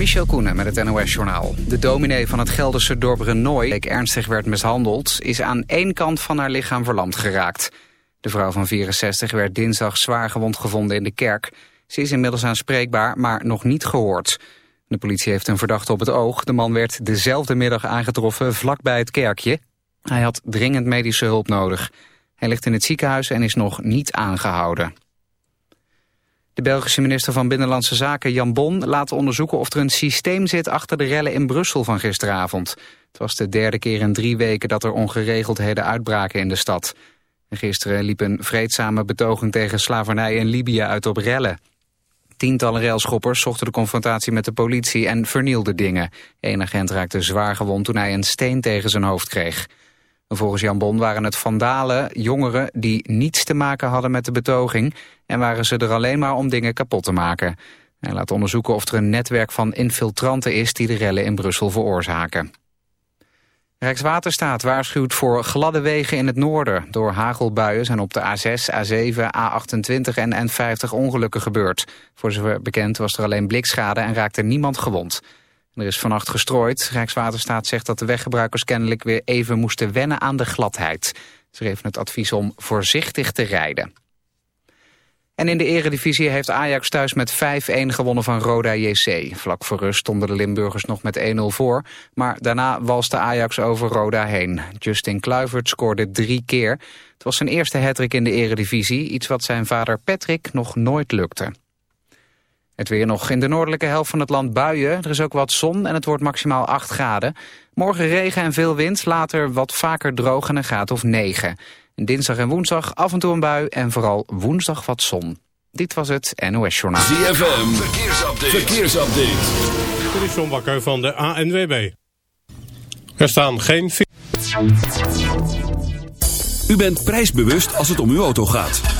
Michel Koenen met het NOS-journaal. De dominee van het Gelderse dorp Renoy, die ernstig werd mishandeld... is aan één kant van haar lichaam verlamd geraakt. De vrouw van 64 werd dinsdag zwaar gewond gevonden in de kerk. Ze is inmiddels aanspreekbaar, maar nog niet gehoord. De politie heeft een verdachte op het oog. De man werd dezelfde middag aangetroffen vlakbij het kerkje. Hij had dringend medische hulp nodig. Hij ligt in het ziekenhuis en is nog niet aangehouden. De Belgische minister van Binnenlandse Zaken Jan Bon laat onderzoeken of er een systeem zit achter de rellen in Brussel van gisteravond. Het was de derde keer in drie weken dat er ongeregeldheden uitbraken in de stad. gisteren liep een vreedzame betoging tegen slavernij in Libië uit op rellen. Tientallen railschoppers zochten de confrontatie met de politie en vernielden dingen. Eén agent raakte zwaar gewond toen hij een steen tegen zijn hoofd kreeg. Volgens Jan Bon waren het vandalen, jongeren die niets te maken hadden met de betoging... en waren ze er alleen maar om dingen kapot te maken. Hij laat onderzoeken of er een netwerk van infiltranten is die de rellen in Brussel veroorzaken. Rijkswaterstaat waarschuwt voor gladde wegen in het noorden. Door hagelbuien zijn op de A6, A7, A28 en N50 ongelukken gebeurd. Voor zover bekend was er alleen blikschade en raakte niemand gewond. Er is vannacht gestrooid. Rijkswaterstaat zegt dat de weggebruikers kennelijk weer even moesten wennen aan de gladheid. Ze geven het advies om voorzichtig te rijden. En in de eredivisie heeft Ajax thuis met 5-1 gewonnen van Roda JC. Vlak voor rust stonden de Limburgers nog met 1-0 voor. Maar daarna walste Ajax over Roda heen. Justin Kluivert scoorde drie keer. Het was zijn eerste hattrick in de eredivisie. Iets wat zijn vader Patrick nog nooit lukte. Het weer nog in de noordelijke helft van het land buien. Er is ook wat zon en het wordt maximaal 8 graden. Morgen regen en veel wind, later wat vaker droog en een graad of 9. dinsdag en woensdag af en toe een bui en vooral woensdag wat zon. Dit was het NOS Journaal. ZFM, verkeersupdate. verkeersupdate. Dit is John Bakker van de ANWB. Er staan geen... U bent prijsbewust als het om uw auto gaat.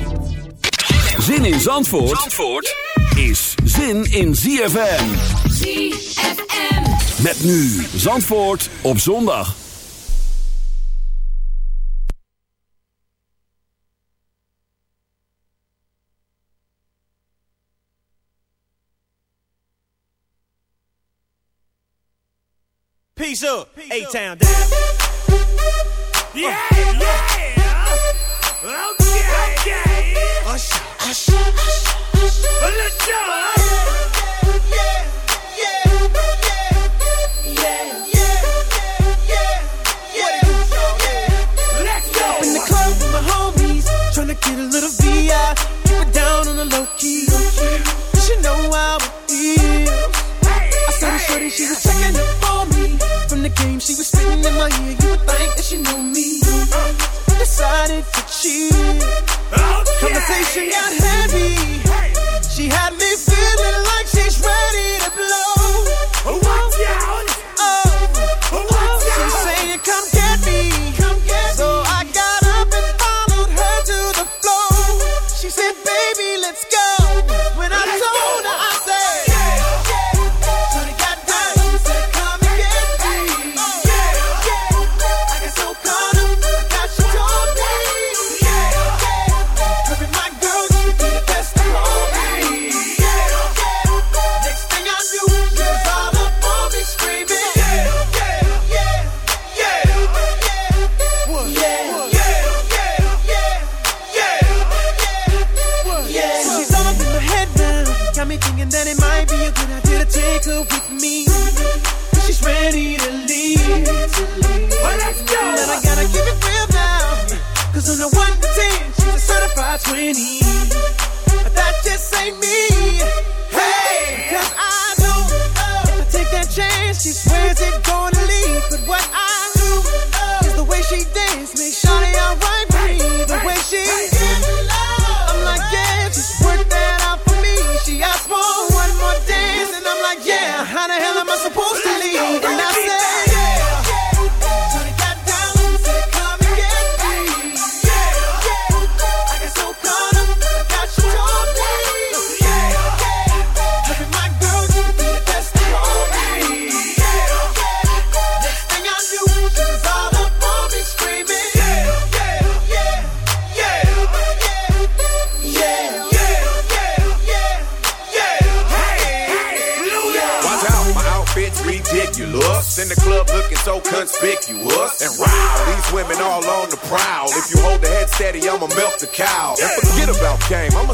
Zin in Zandvoort, Zandvoort is zin in ZFM. ZFM. Met nu Zandvoort op zondag. Peace up. A-Town down. Yeah, yeah. Okay. Usher, usher, usher. Let's go. Let's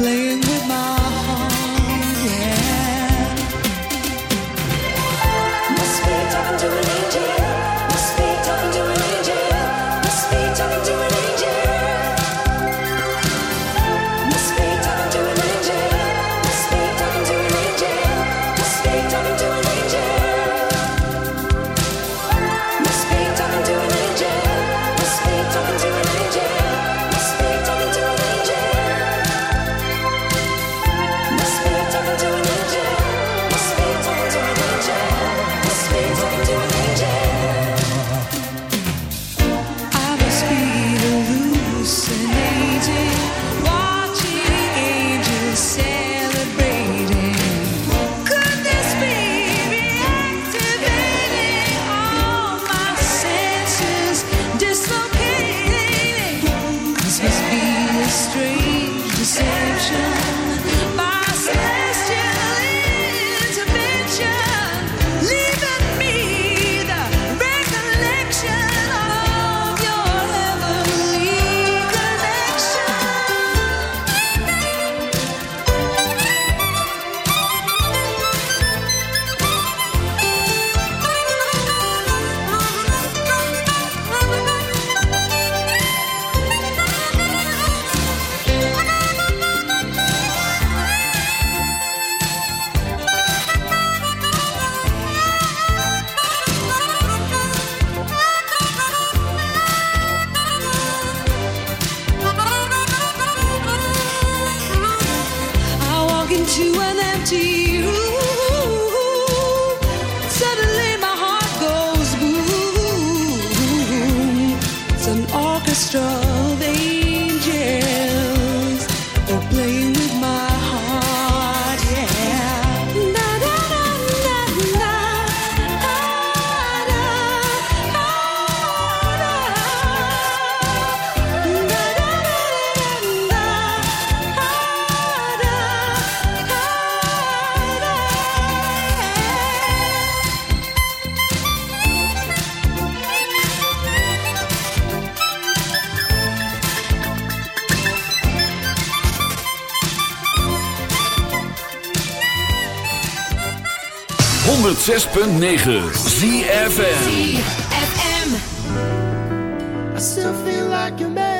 playing strong. 106.9 ZFM. ZFM. I still feel like a man.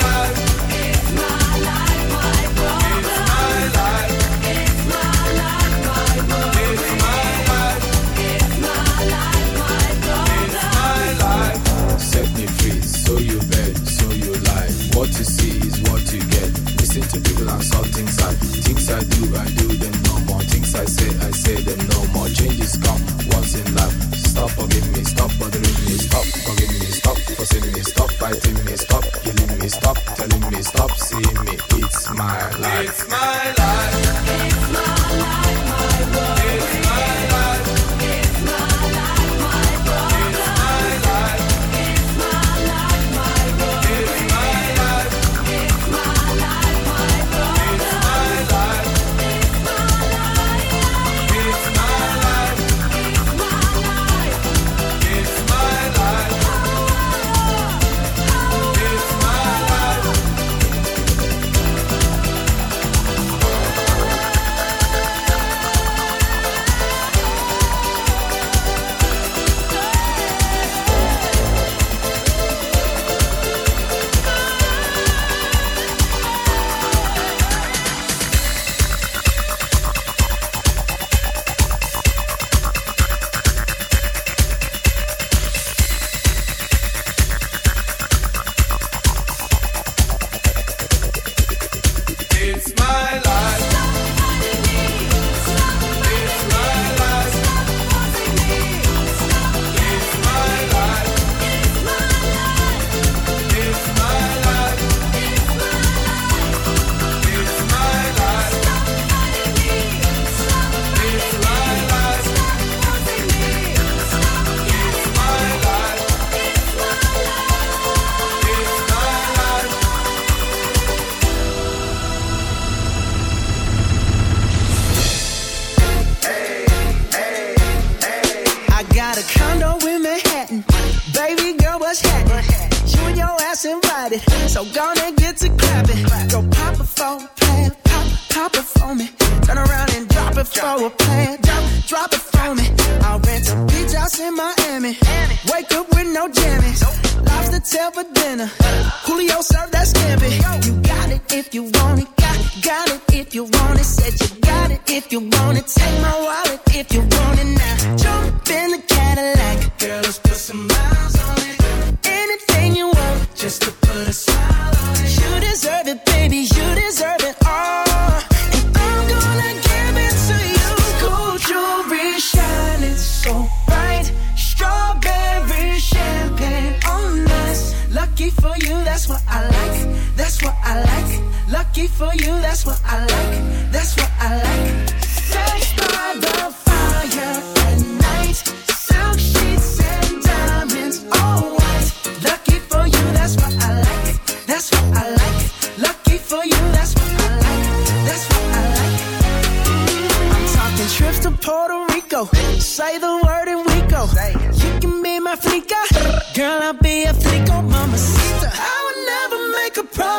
to see.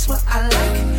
that's what I like.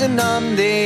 And I'm the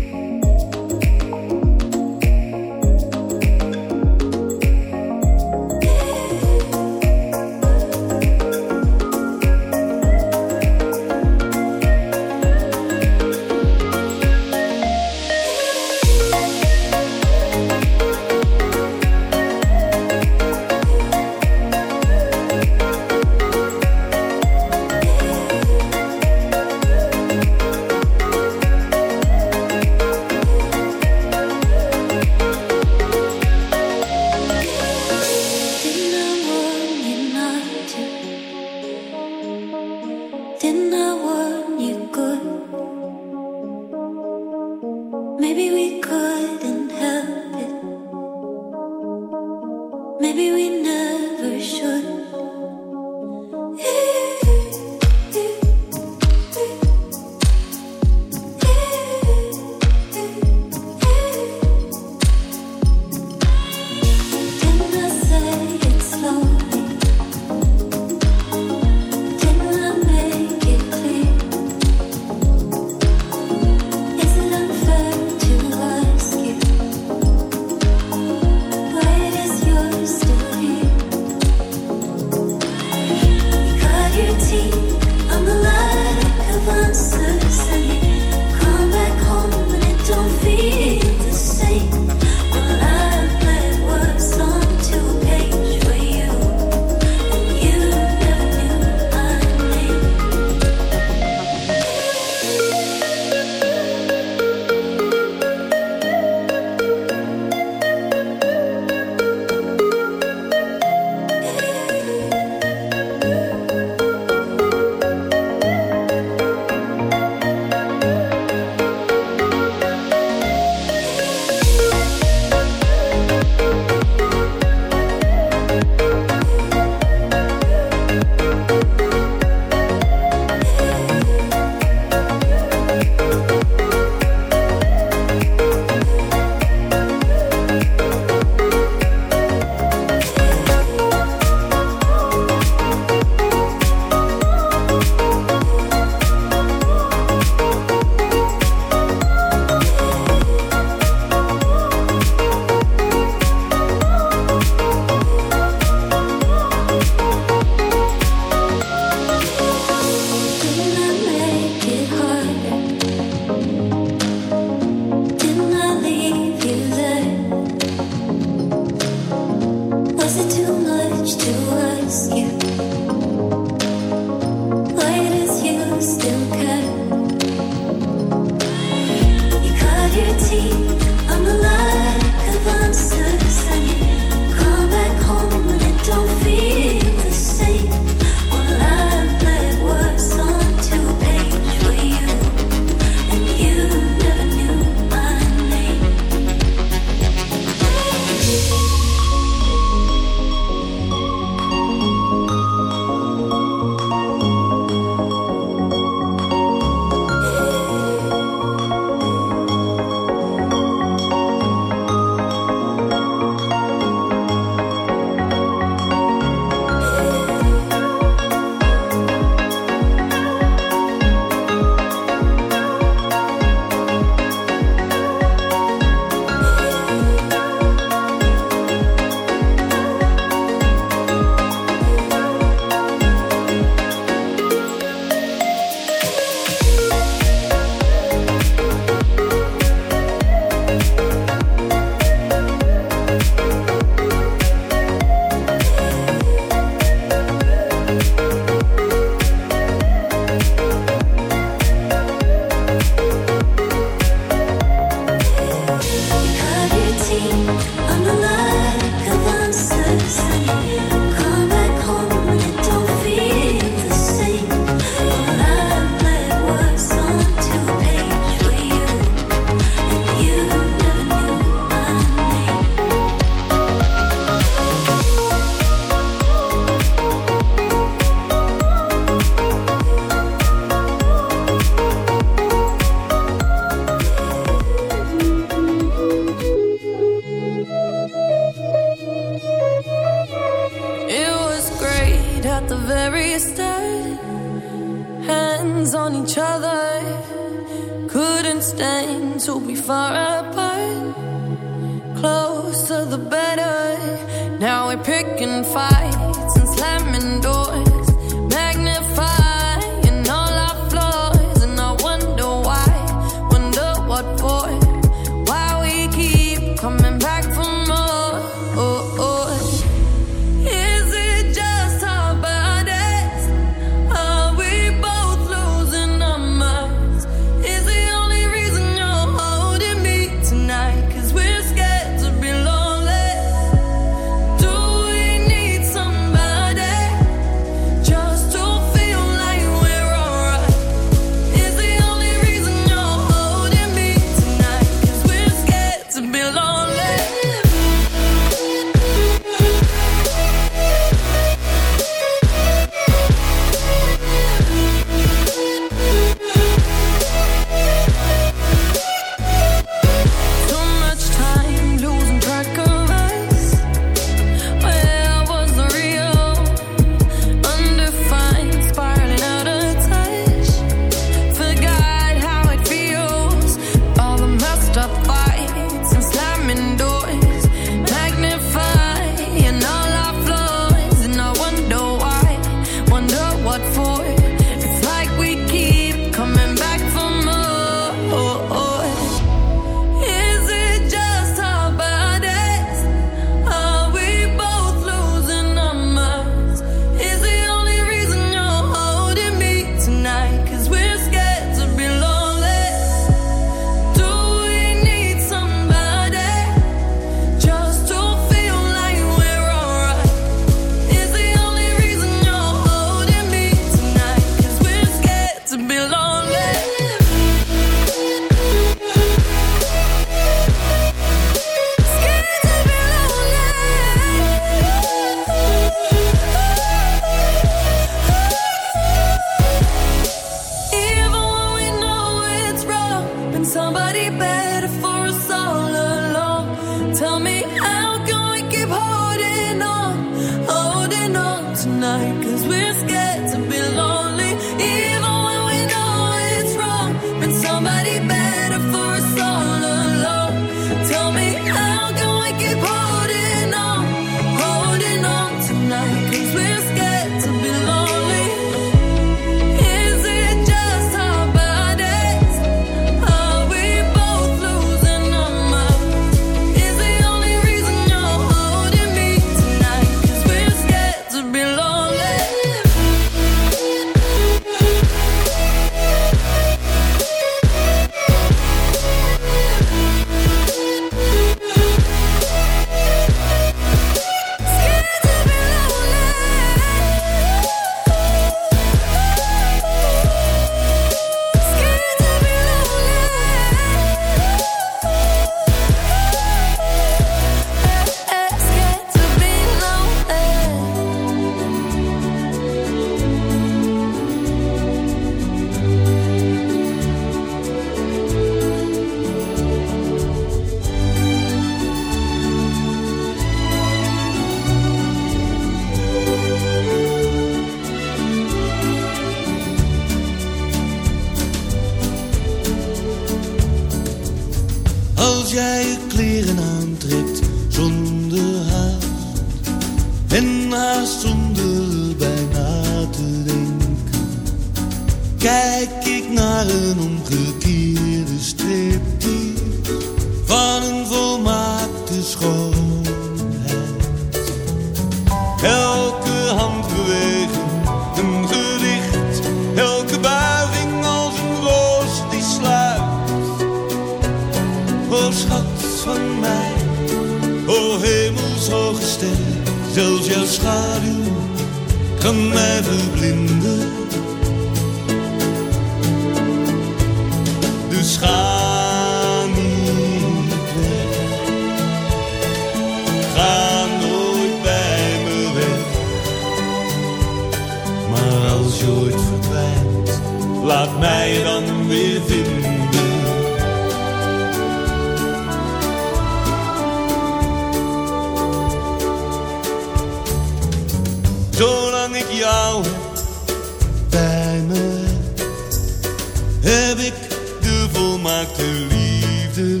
liefde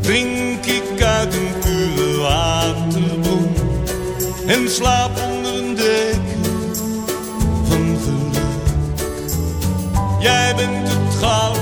Drink ik uit een pure waterbron En slaap onder een deken van geluk. Jij bent het goud.